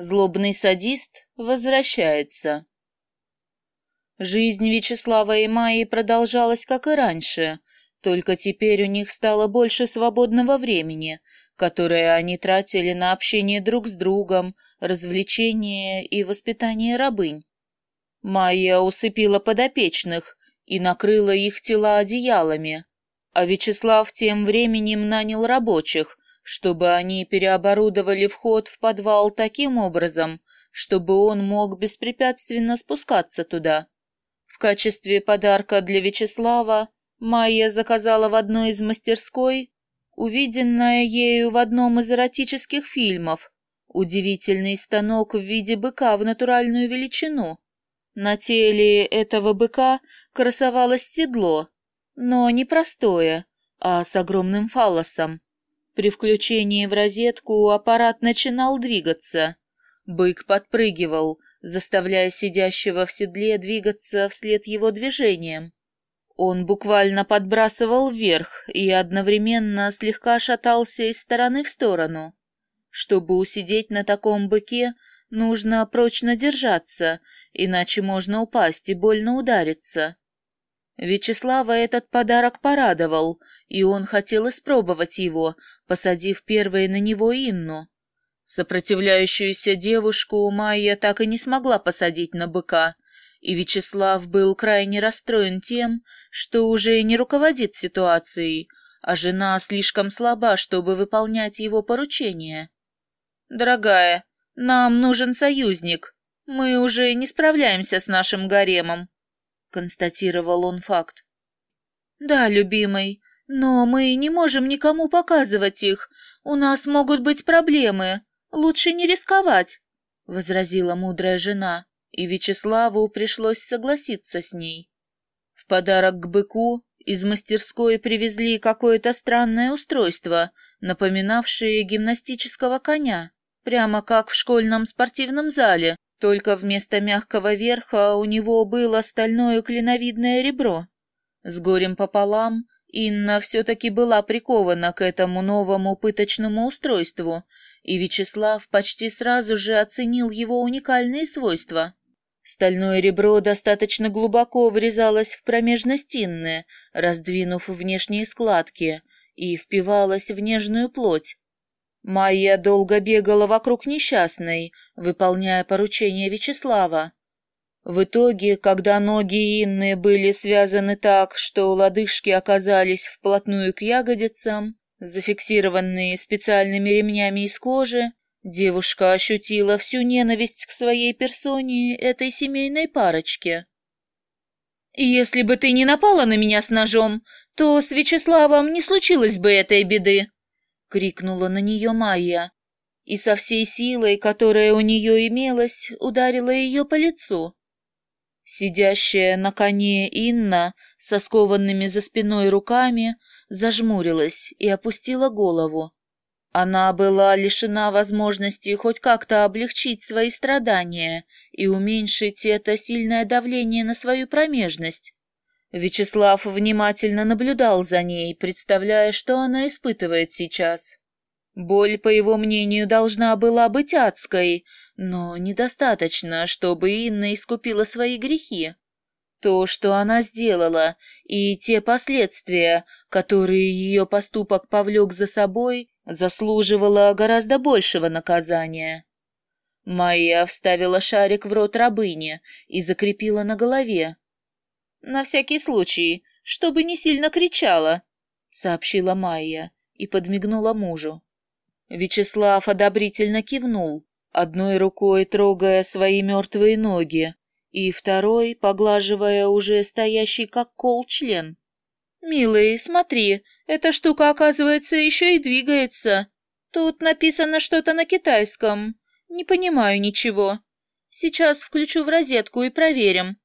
Злобный садист возвращается. Жизнь Вячеслава и Майи продолжалась, как и раньше, только теперь у них стало больше свободного времени, которое они тратили на общение друг с другом, развлечение и воспитание рабынь. Майя усыпила подопечных и накрыла их тела одеялами, а Вячеслав тем временем нанял рабочих, чтобы они переоборудовали вход в подвал таким образом, чтобы он мог беспрепятственно спускаться туда. В качестве подарка для Вячеслава Майя заказала в одной из мастерской увиденное ею в одном из эротических фильмов удивительный станок в виде быка в натуральную величину. На теле этого быка красовалось седло, но не простое, а с огромным фалосом. При включении в розетку аппарат начинал двигаться. Бык подпрыгивал, заставляя сидящего в седле двигаться вслед его движением. Он буквально подбрасывал вверх и одновременно слегка шатался из стороны в сторону. Чтобы усидеть на таком быке, нужно прочно держаться, иначе можно упасть и больно удариться. Вячеслава этот подарок порадовал, и он хотел испробовать его, посадив первой на него Инну. Сопротивляющуюся девушку Майя так и не смогла посадить на быка, и Вячеслав был крайне расстроен тем, что уже не руководит ситуацией, а жена слишком слаба, чтобы выполнять его поручения. «Дорогая, нам нужен союзник. Мы уже не справляемся с нашим гаремом», констатировал он факт. Да, любимый, но мы не можем никому показывать их. У нас могут быть проблемы. Лучше не рисковать, возразила мудрая жена, и Вячеславу пришлось согласиться с ней. В подарок к быку из мастерской привезли какое-то странное устройство, напоминавшее гимнастического коня, прямо как в школьном спортивном зале, только вместо мягкого верха у него было стальное клиновидное ребро. С горем пополам Инна все-таки была прикована к этому новому пыточному устройству, и Вячеслав почти сразу же оценил его уникальные свойства. Стальное ребро достаточно глубоко врезалось в промежность Инны, раздвинув внешние складки, и впивалось в нежную плоть, Майя долго бегала вокруг несчастной, выполняя поручения Вячеслава. В итоге, когда ноги Инны были связаны так, что лодыжки оказались вплотную к ягодицам, зафиксированные специальными ремнями из кожи, девушка ощутила всю ненависть к своей персоне этой семейной парочке. «Если бы ты не напала на меня с ножом, то с Вячеславом не случилось бы этой беды», — крикнула на нее Майя, и со всей силой, которая у нее имелась, ударила ее по лицу. Сидящая на коне Инна со скованными за спиной руками зажмурилась и опустила голову. Она была лишена возможности хоть как-то облегчить свои страдания и уменьшить это сильное давление на свою промежность. Вячеслав внимательно наблюдал за ней, представляя, что она испытывает сейчас. Боль, по его мнению, должна была быть адской, но недостаточно, чтобы Инна искупила свои грехи. То, что она сделала, и те последствия, которые ее поступок повлек за собой, заслуживало гораздо большего наказания. Майя вставила шарик в рот рабыни и закрепила на голове, «На всякий случай, чтобы не сильно кричала», — сообщила Майя и подмигнула мужу. Вячеслав одобрительно кивнул, одной рукой трогая свои мертвые ноги, и второй поглаживая уже стоящий как кол член. «Милый, смотри, эта штука, оказывается, еще и двигается. Тут написано что-то на китайском. Не понимаю ничего. Сейчас включу в розетку и проверим.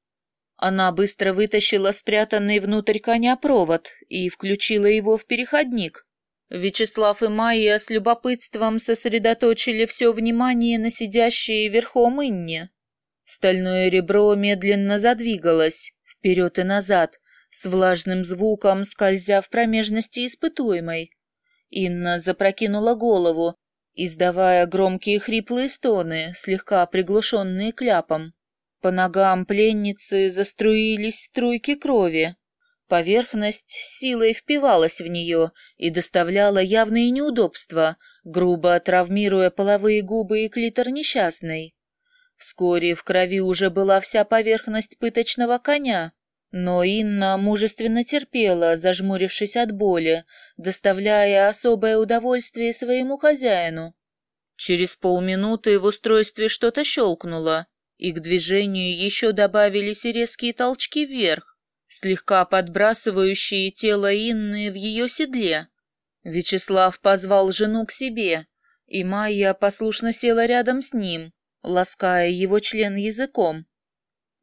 Она быстро вытащила спрятанный внутрь коня провод и включила его в переходник. Вячеслав и Майя с любопытством сосредоточили все внимание на сидящей верхом Инне. Стальное ребро медленно задвигалось вперед и назад, с влажным звуком скользя в промежности испытуемой. Инна запрокинула голову издавая громкие хриплые стоны, слегка приглушенные кляпом. По ногам пленницы заструились струйки крови. Поверхность силой впивалась в нее и доставляла явные неудобства, грубо травмируя половые губы и клитор несчастной. Вскоре в крови уже была вся поверхность пыточного коня, но Инна мужественно терпела, зажмурившись от боли, доставляя особое удовольствие своему хозяину. Через полминуты в устройстве что-то щелкнуло, и к движению еще добавились резкие толчки вверх, слегка подбрасывающие тело Инны в ее седле. Вячеслав позвал жену к себе, и Майя послушно села рядом с ним, лаская его член языком.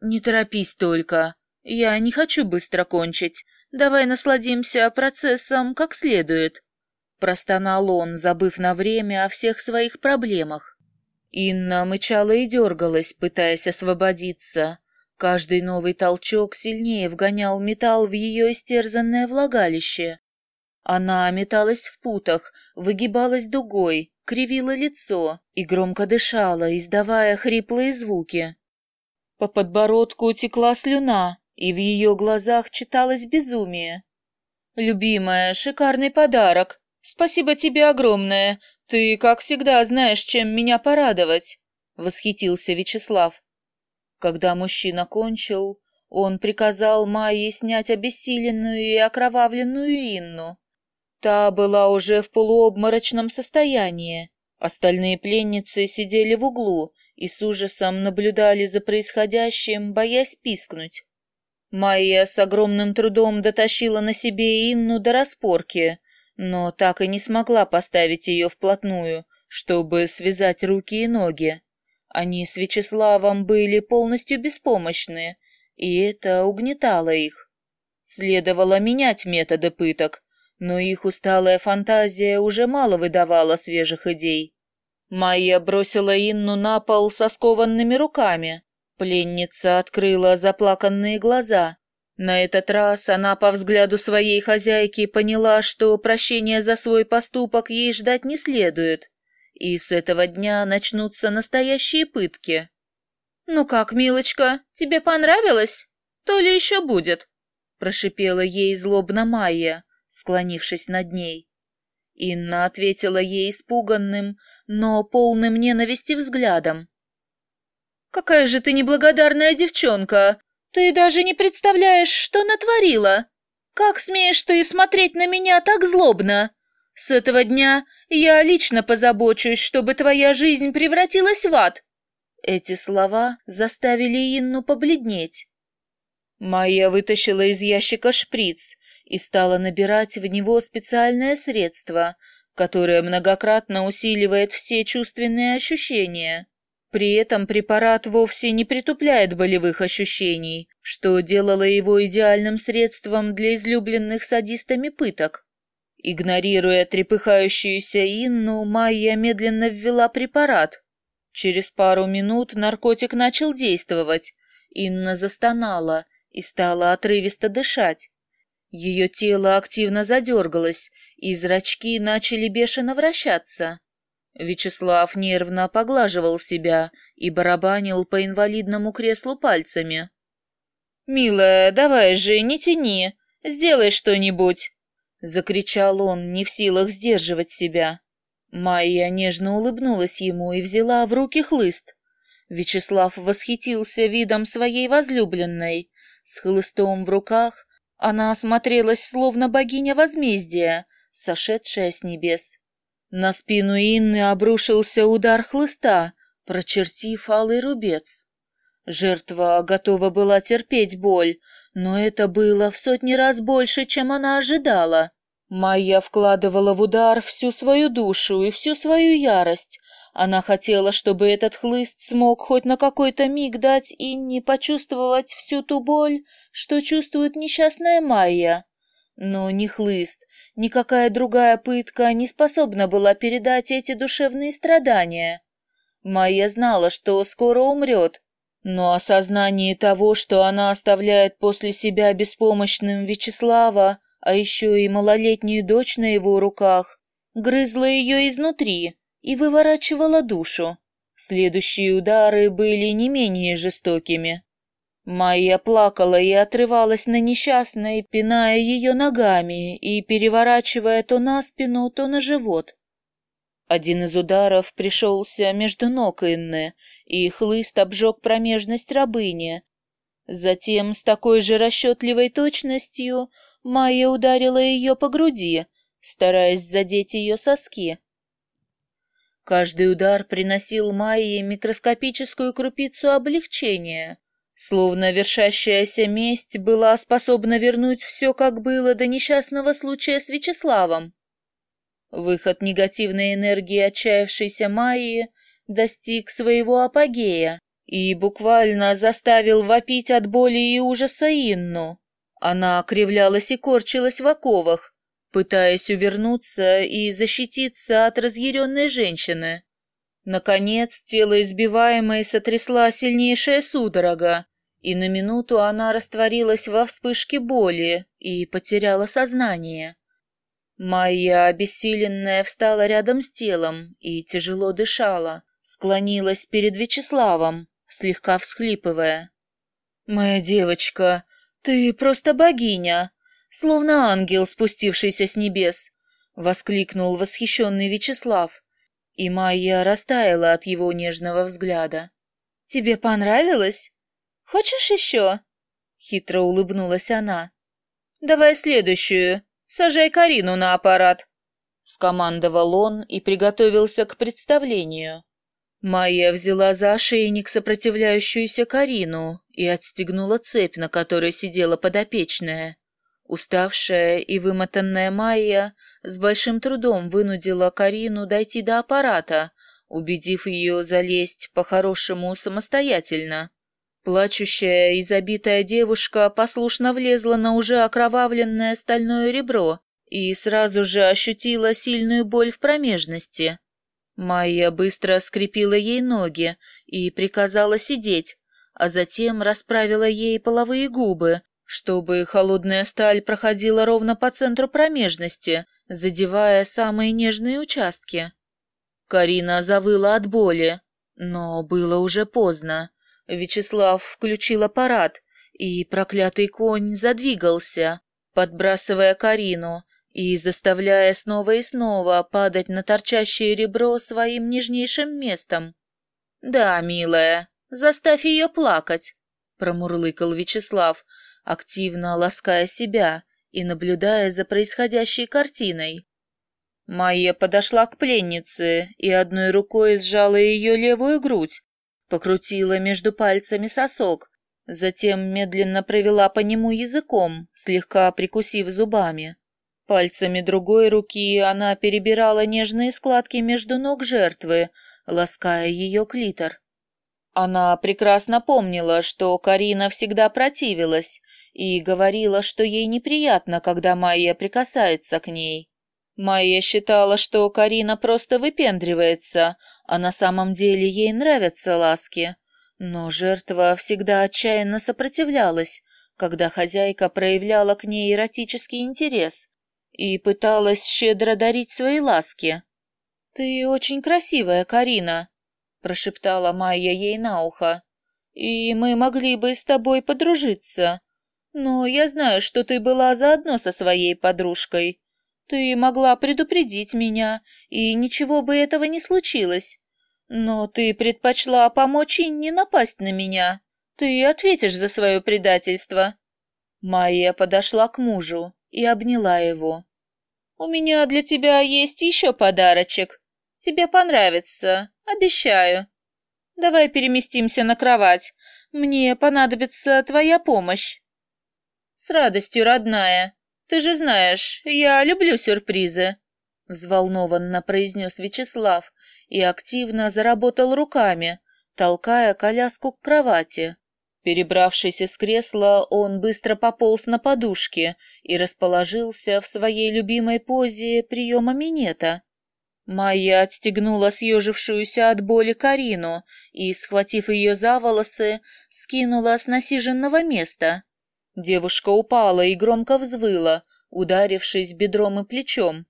«Не торопись только. Я не хочу быстро кончить. Давай насладимся процессом как следует», — простонал он, забыв на время о всех своих проблемах. Инна мычала и дергалась, пытаясь освободиться. Каждый новый толчок сильнее вгонял металл в ее истерзанное влагалище. Она металась в путах, выгибалась дугой, кривила лицо и громко дышала, издавая хриплые звуки. По подбородку текла слюна, и в ее глазах читалось безумие. «Любимая, шикарный подарок. Спасибо тебе огромное. Ты, как всегда, знаешь, чем меня порадовать», — восхитился Вячеслав. Когда мужчина кончил, он приказал Майе снять обессиленную и окровавленную Инну. Та была уже в полуобморочном состоянии. Остальные пленницы сидели в углу и с ужасом наблюдали за происходящим, боясь пискнуть. Майя с огромным трудом дотащила на себе Инну до распорки, но так и не смогла поставить ее вплотную, чтобы связать руки и ноги. Они с Вячеславом были полностью беспомощны, и это угнетало их. Следовало менять методы пыток, но их усталая фантазия уже мало выдавала свежих идей. Майя бросила Инну на пол со скованными руками. Пленница открыла заплаканные глаза. На этот раз она по взгляду своей хозяйки поняла, что прощения за свой поступок ей ждать не следует, и с этого дня начнутся настоящие пытки. «Ну как, милочка, тебе понравилось? То ли еще будет?» прошипела ей злобно Майя, склонившись над ней. Инна ответила ей испуганным, но полным ненависти взглядом. «Какая же ты неблагодарная девчонка! Ты даже не представляешь, что натворила! Как смеешь ты смотреть на меня так злобно? С этого дня я лично позабочусь, чтобы твоя жизнь превратилась в ад!» Эти слова заставили Инну побледнеть. Майя вытащила из ящика шприц и стала набирать в него специальное средство, которое многократно усиливает все чувственные ощущения. При этом препарат вовсе не притупляет болевых ощущений, что делало его идеальным средством для излюбленных садистами пыток. Игнорируя трепыхающуюся Инну, Майя медленно ввела препарат. Через пару минут наркотик начал действовать. Инна застонала и стала отрывисто дышать. Ее тело активно задергалось, и зрачки начали бешено вращаться. Вячеслав нервно поглаживал себя и барабанил по инвалидному креслу пальцами. «Милая, давай же, не тяни, сделай что-нибудь!» — закричал он, не в силах сдерживать себя. Майя нежно улыбнулась ему и взяла в руки хлыст. Вячеслав восхитился видом своей возлюбленной. С хлыстом в руках она осмотрелась, словно богиня возмездия, сошедшая с небес. На спину Инны обрушился удар хлыста, прочертив алый рубец. Жертва готова была терпеть боль, но это было в сотни раз больше, чем она ожидала. Майя вкладывала в удар всю свою душу и всю свою ярость. Она хотела, чтобы этот хлыст смог хоть на какой-то миг дать Инне почувствовать всю ту боль, что чувствует несчастная Майя. Но ни хлыст, никакая другая пытка не способна была передать эти душевные страдания. Майя знала, что скоро умрет, но осознание того, что она оставляет после себя беспомощным Вячеслава, а еще и малолетнюю дочь на его руках, грызло ее изнутри, и выворачивала душу. Следующие удары были не менее жестокими. Майя плакала и отрывалась на несчастной, пиная ее ногами и переворачивая то на спину, то на живот. Один из ударов пришелся между ног Инны, и хлыст обжег промежность рабыни. Затем с такой же расчетливой точностью Майя ударила ее по груди, стараясь задеть ее соски. Каждый удар приносил Майе микроскопическую крупицу облегчения, словно вершащаяся месть была способна вернуть все, как было до несчастного случая с Вячеславом. Выход негативной энергии отчаявшейся Майи достиг своего апогея и буквально заставил вопить от боли и ужаса Инну. Она кривлялась и корчилась в оковах, пытаясь увернуться и защититься от разъяренной женщины. Наконец, тело избиваемой сотрясла сильнейшая судорога, и на минуту она растворилась во вспышке боли и потеряла сознание. Майя, обессиленная, встала рядом с телом и тяжело дышала, склонилась перед Вячеславом, слегка всхлипывая. «Моя девочка, ты просто богиня!» словно ангел, спустившийся с небес, — воскликнул восхищенный Вячеслав, и Майя растаяла от его нежного взгляда. — Тебе понравилось? Хочешь еще? — хитро улыбнулась она. — Давай следующую. Сажай Карину на аппарат. — скомандовал он и приготовился к представлению. Майя взяла за ошейник сопротивляющуюся Карину и отстегнула цепь, на которой сидела подопечная. Уставшая и вымотанная Майя с большим трудом вынудила Карину дойти до аппарата, убедив ее залезть по-хорошему самостоятельно. Плачущая и забитая девушка послушно влезла на уже окровавленное стальное ребро и сразу же ощутила сильную боль в промежности. Майя быстро скрепила ей ноги и приказала сидеть, а затем расправила ей половые губы, чтобы холодная сталь проходила ровно по центру промежности, задевая самые нежные участки. Карина завыла от боли, но было уже поздно. Вячеслав включил аппарат, и проклятый конь задвигался, подбрасывая Карину и заставляя снова и снова падать на торчащее ребро своим нежнейшим местом. «Да, милая, заставь ее плакать», — промурлыкал Вячеслав, активно лаская себя и наблюдая за происходящей картиной. Майя подошла к пленнице и одной рукой сжала ее левую грудь, покрутила между пальцами сосок, затем медленно провела по нему языком, слегка прикусив зубами. Пальцами другой руки она перебирала нежные складки между ног жертвы, лаская ее клитор. Она прекрасно помнила, что Карина всегда противилась, и говорила, что ей неприятно, когда Майя прикасается к ней. Майя считала, что Карина просто выпендривается, а на самом деле ей нравятся ласки. Но жертва всегда отчаянно сопротивлялась, когда хозяйка проявляла к ней эротический интерес и пыталась щедро дарить свои ласки. «Ты очень красивая, Карина», — прошептала Майя ей на ухо, — «и мы могли бы с тобой подружиться. Но я знаю, что ты была заодно со своей подружкой. Ты могла предупредить меня, и ничего бы этого не случилось. Но ты предпочла помочь и не напасть на меня. Ты ответишь за свое предательство. Майя подошла к мужу и обняла его. У меня для тебя есть еще подарочек. Тебе понравится, обещаю. Давай переместимся на кровать. Мне понадобится твоя помощь. «С радостью, родная. Ты же знаешь, я люблю сюрпризы», — взволнованно произнес Вячеслав и активно заработал руками, толкая коляску к кровати. Перебравшись из кресла, он быстро пополз на подушке и расположился в своей любимой позе приема минета. Майя отстегнула съежившуюся от боли Карину и, схватив ее за волосы, скинула с насиженного места. Девушка упала и громко взвыла, ударившись бедром и плечом.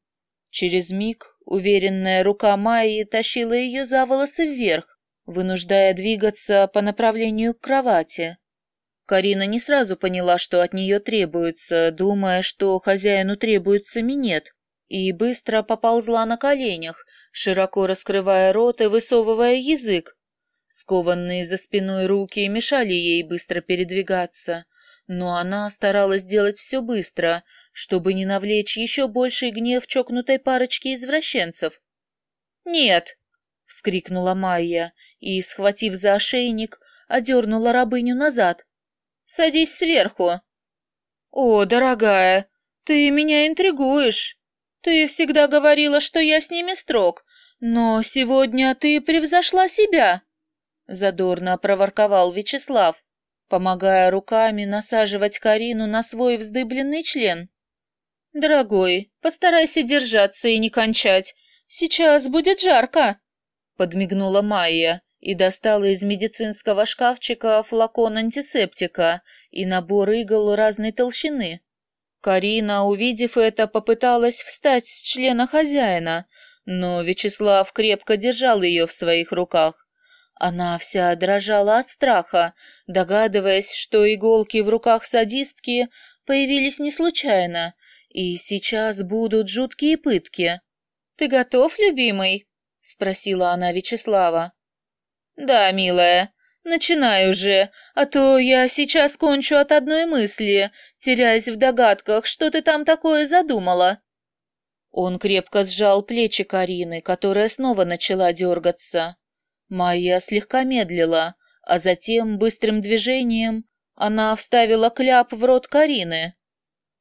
Через миг Уверенная рука Майи тащила ее за волосы вверх, вынуждая двигаться по направлению к кровати. Карина не сразу поняла, что от нее требуется, думая, что хозяину требуется минет, и быстро поползла на коленях, широко раскрывая рот и высовывая язык. Скованные за спиной руки мешали ей быстро передвигаться, но она старалась делать все быстро, чтобы не навлечь еще больший гнев чокнутой парочки извращенцев. «Нет!» — вскрикнула Майя и, схватив за ошейник, одернула рабыню назад. «Садись сверху!» «О, дорогая, ты меня интригуешь!» Ты всегда говорила, что я с ними строг, но сегодня ты превзошла себя, задорно проворковал Вячеслав, помогая руками насаживать Карину на свой вздыбленный член. Дорогой, постарайся держаться и не кончать. Сейчас будет жарко, подмигнула Майя и достала из медицинского шкафчика флакон антисептика и набор игл разной толщины. Карина, увидев это, попыталась встать с члена хозяина, но Вячеслав крепко держал ее в своих руках. Она вся дрожала от страха, догадываясь, что иголки в руках садистки появились не случайно, и сейчас будут жуткие пытки. «Ты готов, любимый?» — спросила она Вячеслава. «Да, милая», Начинай уже, а то я сейчас кончу от одной мысли, теряясь в догадках, что ты там такое задумала. Он крепко сжал плечи Карины, которая снова начала дергаться. Майя слегка медлила, а затем быстрым движением она вставила кляп в рот Карины.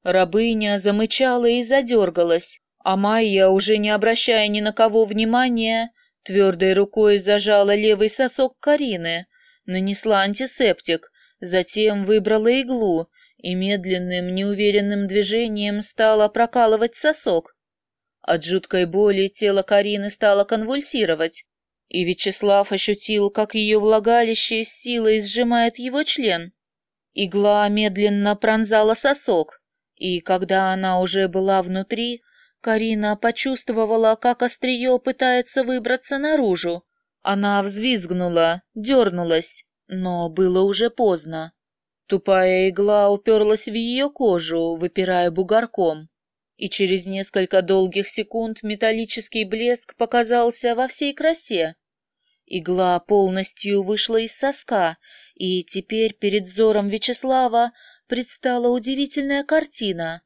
Рабыня замычала и задергалась, а Майя, уже не обращая ни на кого внимания, твердой рукой зажала левый сосок Карины, нанесла антисептик, затем выбрала иглу и медленным, неуверенным движением стала прокалывать сосок. От жуткой боли тело Карины стало конвульсировать, и Вячеслав ощутил, как ее влагалище силой сжимает его член. Игла медленно пронзала сосок, и когда она уже была внутри, Карина почувствовала, как острие пытается выбраться наружу, она взвизгнула, дернулась, но было уже поздно. Тупая игла уперлась в ее кожу, выпирая бугорком, и через несколько долгих секунд металлический блеск показался во всей красе. Игла полностью вышла из соска, и теперь перед взором Вячеслава предстала удивительная картина.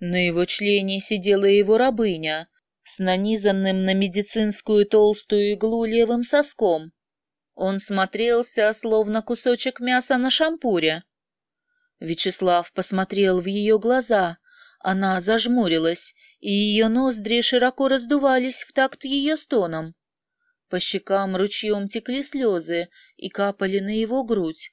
На его члене сидела его рабыня, с нанизанным на медицинскую толстую иглу левым соском. Он смотрелся, словно кусочек мяса на шампуре. Вячеслав посмотрел в ее глаза. Она зажмурилась, и ее ноздри широко раздувались в такт ее стоном. По щекам ручьем текли слезы и капали на его грудь.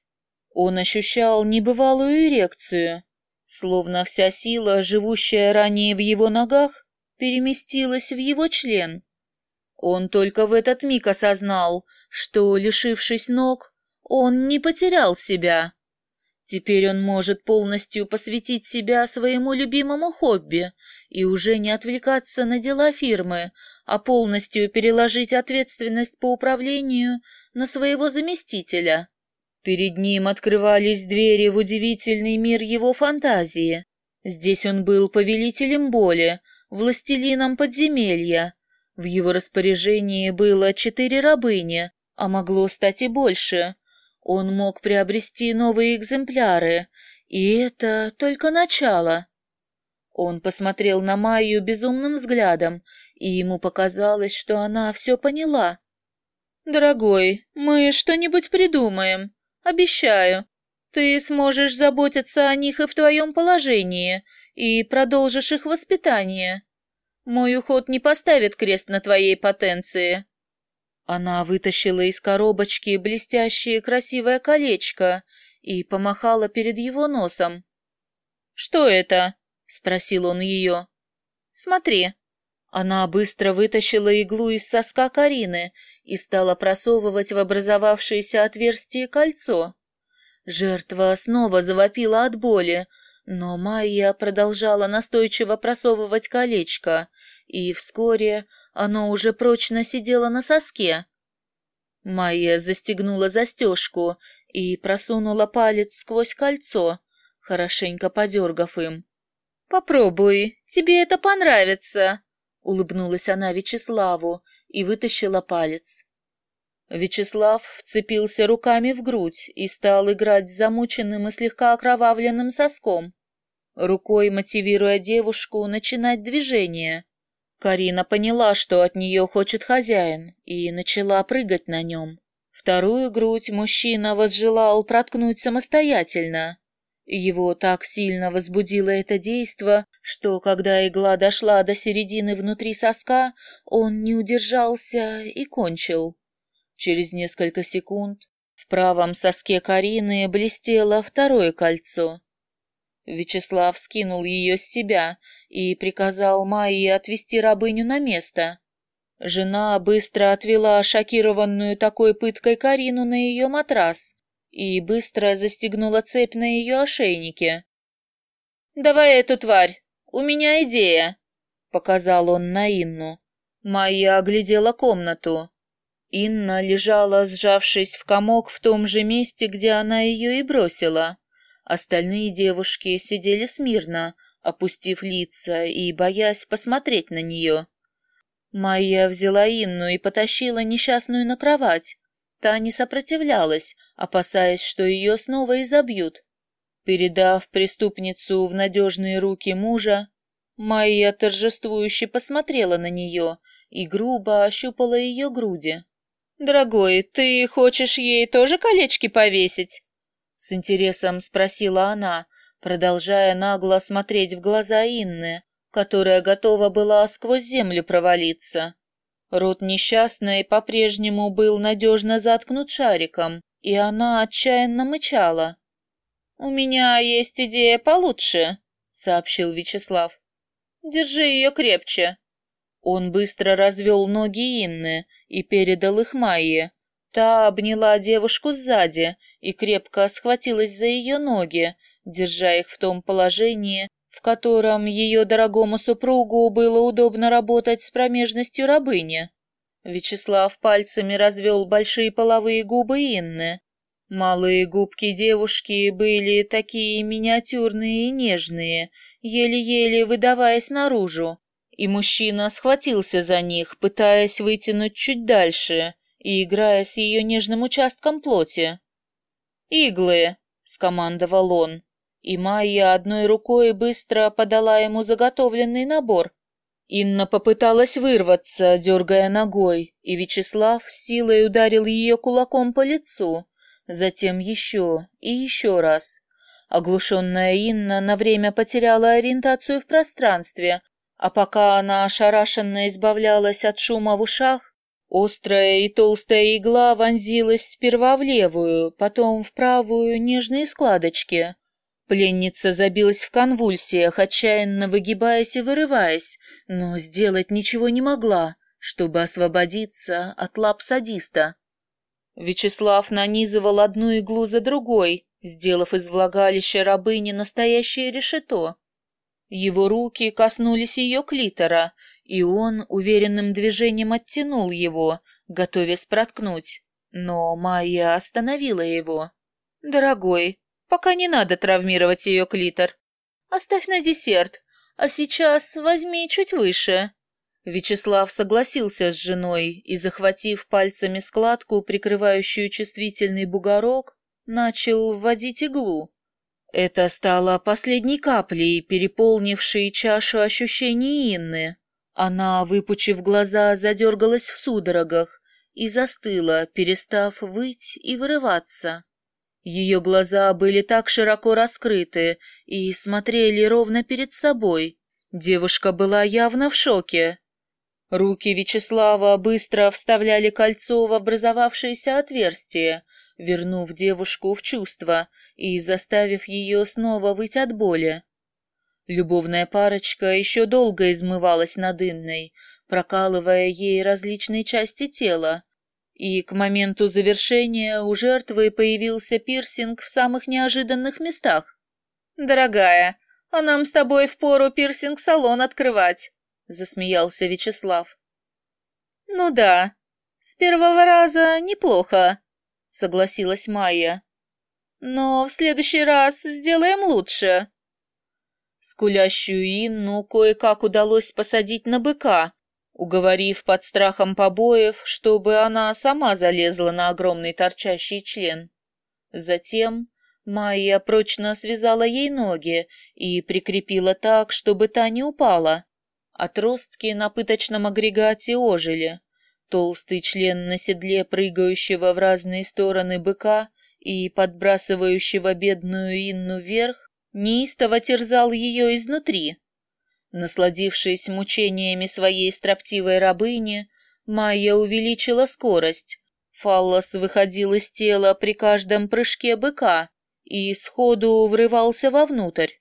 Он ощущал небывалую эрекцию, словно вся сила, живущая ранее в его ногах, переместилась в его член. Он только в этот миг осознал, что, лишившись ног, он не потерял себя. Теперь он может полностью посвятить себя своему любимому хобби и уже не отвлекаться на дела фирмы, а полностью переложить ответственность по управлению на своего заместителя. Перед ним открывались двери в удивительный мир его фантазии. Здесь он был повелителем боли, властелином подземелья. В его распоряжении было четыре рабыни, а могло стать и больше. Он мог приобрести новые экземпляры, и это только начало. Он посмотрел на Майю безумным взглядом, и ему показалось, что она все поняла. «Дорогой, мы что-нибудь придумаем, обещаю. Ты сможешь заботиться о них и в твоем положении, и продолжишь их воспитание. Мой уход не поставит крест на твоей потенции. Она вытащила из коробочки блестящее красивое колечко и помахала перед его носом. «Что это?» — спросил он ее. «Смотри». Она быстро вытащила иглу из соска Карины и стала просовывать в образовавшееся отверстие кольцо. Жертва снова завопила от боли, но Майя продолжала настойчиво просовывать колечко, и вскоре Оно уже прочно сидело на соске. Майя застегнула застежку и просунула палец сквозь кольцо, хорошенько подергав им. «Попробуй, тебе это понравится!» — улыбнулась она Вячеславу и вытащила палец. Вячеслав вцепился руками в грудь и стал играть с замученным и слегка окровавленным соском, рукой мотивируя девушку начинать движение. Карина поняла, что от нее хочет хозяин, и начала прыгать на нем. Вторую грудь мужчина возжелал проткнуть самостоятельно. Его так сильно возбудило это действо, что, когда игла дошла до середины внутри соска, он не удержался и кончил. Через несколько секунд в правом соске Карины блестело второе кольцо. Вячеслав скинул ее с себя и приказал Майе отвести рабыню на место. Жена быстро отвела шокированную такой пыткой Карину на ее матрас и быстро застегнула цепь на ее ошейнике. «Давай эту тварь, у меня идея», — показал он на Инну. Майя оглядела комнату. Инна лежала, сжавшись в комок в том же месте, где она ее и бросила. Остальные девушки сидели смирно, опустив лица и боясь посмотреть на нее. Майя взяла Инну и потащила несчастную на кровать. Та не сопротивлялась, опасаясь, что ее снова изобьют. Передав преступницу в надежные руки мужа, Майя торжествующе посмотрела на нее и грубо ощупала ее груди. «Дорогой, ты хочешь ей тоже колечки повесить?» С интересом спросила она, продолжая нагло смотреть в глаза Инны, которая готова была сквозь землю провалиться. Рот несчастной по-прежнему был надежно заткнут шариком, и она отчаянно мычала. «У меня есть идея получше», — сообщил Вячеслав. «Держи ее крепче». Он быстро развел ноги Инны и передал их Майе. Та обняла девушку сзади и крепко схватилась за ее ноги, держа их в том положении, в котором ее дорогому супругу было удобно работать с промежностью рабыни. Вячеслав пальцами развел большие половые губы Инны. Малые губки девушки были такие миниатюрные и нежные, еле-еле выдаваясь наружу, и мужчина схватился за них, пытаясь вытянуть чуть дальше и играя с ее нежным участком плоти. «Иглы!» — скомандовал он, и Майя одной рукой быстро подала ему заготовленный набор. Инна попыталась вырваться, дергая ногой, и Вячеслав силой ударил ее кулаком по лицу, затем еще и еще раз. Оглушенная Инна на время потеряла ориентацию в пространстве, а пока она ошарашенно избавлялась от шума в ушах, острая и толстая игла вонзилась сперва в левую, потом в правую нежные складочки. Пленница забилась в конвульсиях, отчаянно выгибаясь и вырываясь, но сделать ничего не могла, чтобы освободиться от лап садиста. Вячеслав нанизывал одну иглу за другой, сделав из влагалища рабыни настоящее решето. Его руки коснулись ее клитора, и он уверенным движением оттянул его, готовясь проткнуть. Но Майя остановила его. «Дорогой, пока не надо травмировать ее клитор. Оставь на десерт, а сейчас возьми чуть выше». Вячеслав согласился с женой и, захватив пальцами складку, прикрывающую чувствительный бугорок, начал вводить иглу. Это стало последней каплей, переполнившей чашу ощущений Инны. Она, выпучив глаза, задергалась в судорогах и застыла, перестав выть и вырываться. Ее глаза были так широко раскрыты и смотрели ровно перед собой. Девушка была явно в шоке. Руки Вячеслава быстро вставляли кольцо в образовавшееся отверстие, вернув девушку в чувство и заставив ее снова выть от боли. Любовная парочка еще долго измывалась над Инной, прокалывая ей различные части тела, и к моменту завершения у жертвы появился пирсинг в самых неожиданных местах. «Дорогая, а нам с тобой впору пирсинг-салон открывать», — засмеялся Вячеслав. Ну да, с первого раза неплохо, согласилась Майя. Но в следующий раз сделаем лучше. Скулящую Инну кое-как удалось посадить на быка, уговорив под страхом побоев, чтобы она сама залезла на огромный торчащий член. Затем Майя прочно связала ей ноги и прикрепила так, чтобы та не упала. Отростки на пыточном агрегате ожили. Толстый член на седле прыгающего в разные стороны быка и подбрасывающего бедную Инну вверх неистово терзал ее изнутри. Насладившись мучениями своей строптивой рабыни, Майя увеличила скорость. Фаллос выходил из тела при каждом прыжке быка и сходу врывался вовнутрь.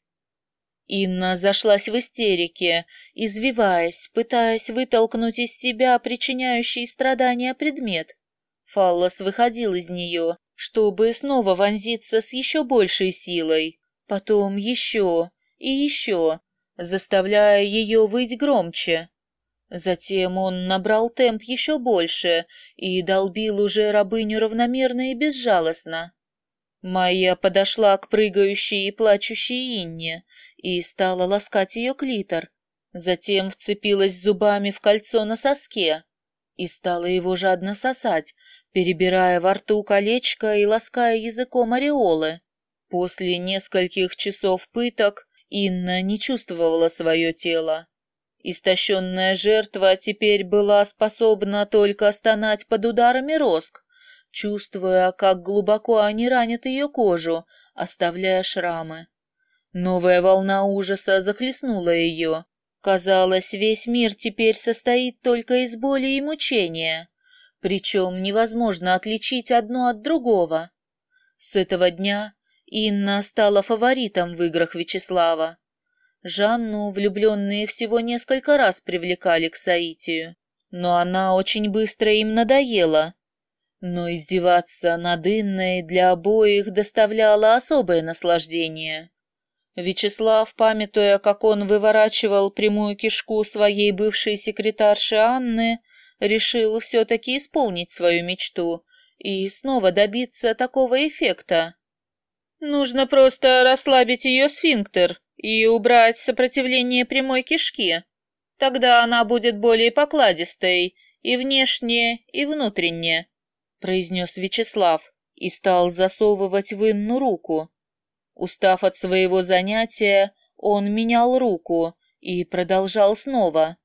Инна зашлась в истерике, извиваясь, пытаясь вытолкнуть из себя причиняющий страдания предмет. Фаллос выходил из нее, чтобы снова вонзиться с еще большей силой, потом еще и еще, заставляя ее выть громче. Затем он набрал темп еще больше и долбил уже рабыню равномерно и безжалостно. Майя подошла к прыгающей и плачущей Инне и стала ласкать ее клитор, затем вцепилась зубами в кольцо на соске и стала его жадно сосать, перебирая во рту колечко и лаская языком ореолы. После нескольких часов пыток Инна не чувствовала свое тело. Истощенная жертва теперь была способна только стонать под ударами роск, чувствуя, как глубоко они ранят ее кожу, оставляя шрамы. Новая волна ужаса захлестнула ее. Казалось, весь мир теперь состоит только из боли и мучения, причем невозможно отличить одно от другого. С этого дня Инна стала фаворитом в играх Вячеслава. Жанну влюбленные всего несколько раз привлекали к Саитию, но она очень быстро им надоела. Но издеваться над Инной для обоих доставляло особое наслаждение. Вячеслав, памятуя, как он выворачивал прямую кишку своей бывшей секретарши Анны, решил все-таки исполнить свою мечту и снова добиться такого эффекта. Нужно просто расслабить ее сфинктер и убрать сопротивление прямой кишки. Тогда она будет более покладистой и внешне, и внутренне, произнес Вячеслав и стал засовывать в Инну руку. Устав от своего занятия, он менял руку и продолжал снова.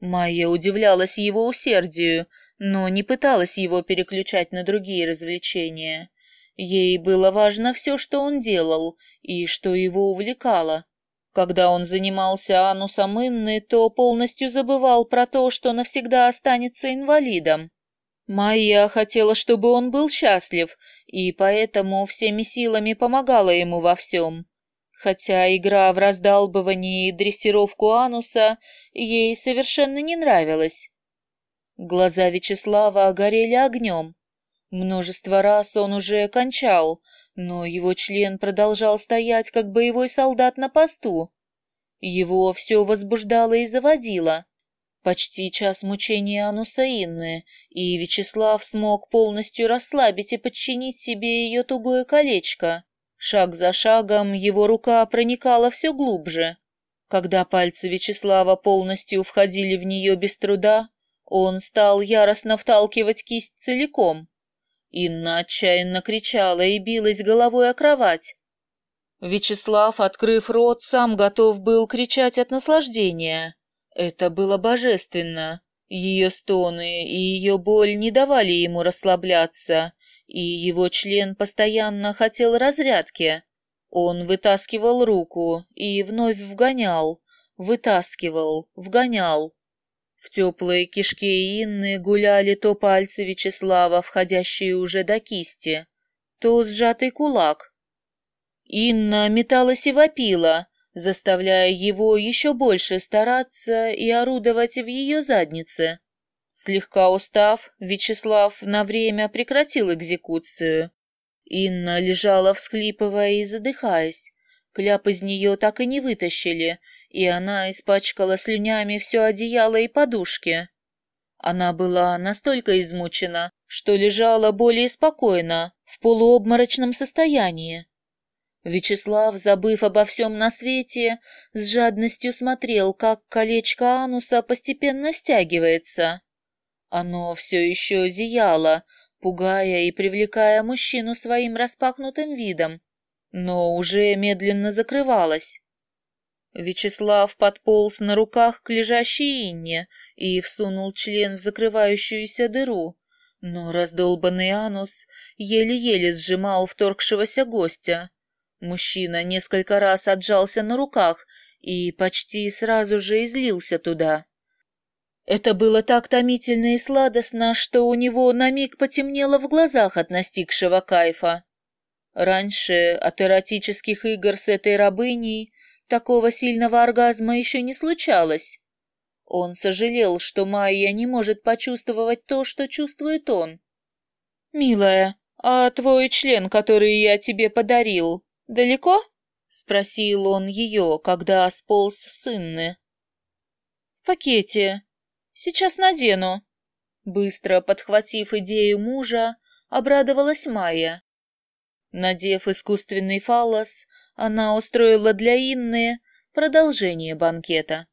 Майя удивлялась его усердию, но не пыталась его переключать на другие развлечения. Ей было важно все, что он делал и что его увлекало. Когда он занимался анусом Инны, то полностью забывал про то, что навсегда останется инвалидом. Майя хотела, чтобы он был счастлив, и поэтому всеми силами помогала ему во всем. Хотя игра в раздалбывание и дрессировку ануса ей совершенно не нравилась. Глаза Вячеслава горели огнем. Множество раз он уже кончал, но его член продолжал стоять, как боевой солдат на посту. Его все возбуждало и заводило. Почти час мучения Ануса Инны, и Вячеслав смог полностью расслабить и подчинить себе ее тугое колечко. Шаг за шагом его рука проникала все глубже. Когда пальцы Вячеслава полностью входили в нее без труда, он стал яростно вталкивать кисть целиком. Инна отчаянно кричала и билась головой о кровать. Вячеслав, открыв рот, сам готов был кричать от наслаждения. Это было божественно. Ее стоны и ее боль не давали ему расслабляться, и его член постоянно хотел разрядки. Он вытаскивал руку и вновь вгонял, вытаскивал, вгонял. В теплые кишки Инны гуляли то пальцы Вячеслава, входящие уже до кисти, то сжатый кулак. Инна металась и вопила, заставляя его еще больше стараться и орудовать в ее заднице. Слегка устав, Вячеслав на время прекратил экзекуцию. Инна лежала, всхлипывая и задыхаясь. Кляп из нее так и не вытащили, и она испачкала слюнями все одеяло и подушки. Она была настолько измучена, что лежала более спокойно, в полуобморочном состоянии. Вячеслав, забыв обо всем на свете, с жадностью смотрел, как колечко ануса постепенно стягивается. Оно все еще зияло, пугая и привлекая мужчину своим распахнутым видом, но уже медленно закрывалось. Вячеслав подполз на руках к лежащей Инне и всунул член в закрывающуюся дыру, но раздолбанный анус еле-еле сжимал вторгшегося гостя. Мужчина несколько раз отжался на руках и почти сразу же излился туда. Это было так томительно и сладостно, что у него на миг потемнело в глазах от настигшего кайфа. Раньше от эротических игр с этой рабыней такого сильного оргазма еще не случалось. Он сожалел, что Майя не может почувствовать то, что чувствует он. «Милая, а твой член, который я тебе подарил, далеко?» — спросил он ее, когда сполз с Инны. «В пакете. Сейчас надену». Быстро подхватив идею мужа, обрадовалась Майя. Надев искусственный фалос, она устроила для Инны продолжение банкета.